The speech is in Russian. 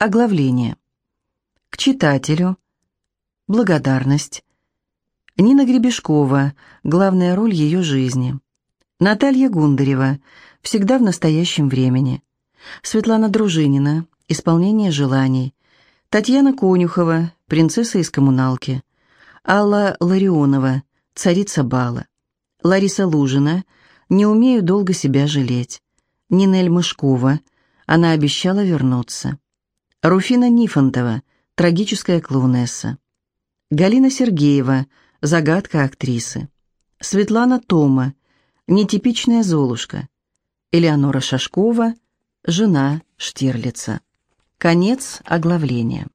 Оглавление. К читателю. Благодарность. Нина Гребешкова. Главная роль ее жизни. Наталья Гундарева. Всегда в настоящем времени. Светлана Дружинина. Исполнение желаний. Татьяна Конюхова. Принцесса из коммуналки. Алла Ларионова. Царица бала. Лариса Лужина. Не умею долго себя жалеть. Нинель Мышкова. Она обещала вернуться. Руфина Нифонтова, трагическая клоунесса. Галина Сергеева, загадка актрисы. Светлана Тома, нетипичная Золушка. Элеонора Шашкова, жена Штирлица. Конец оглавления.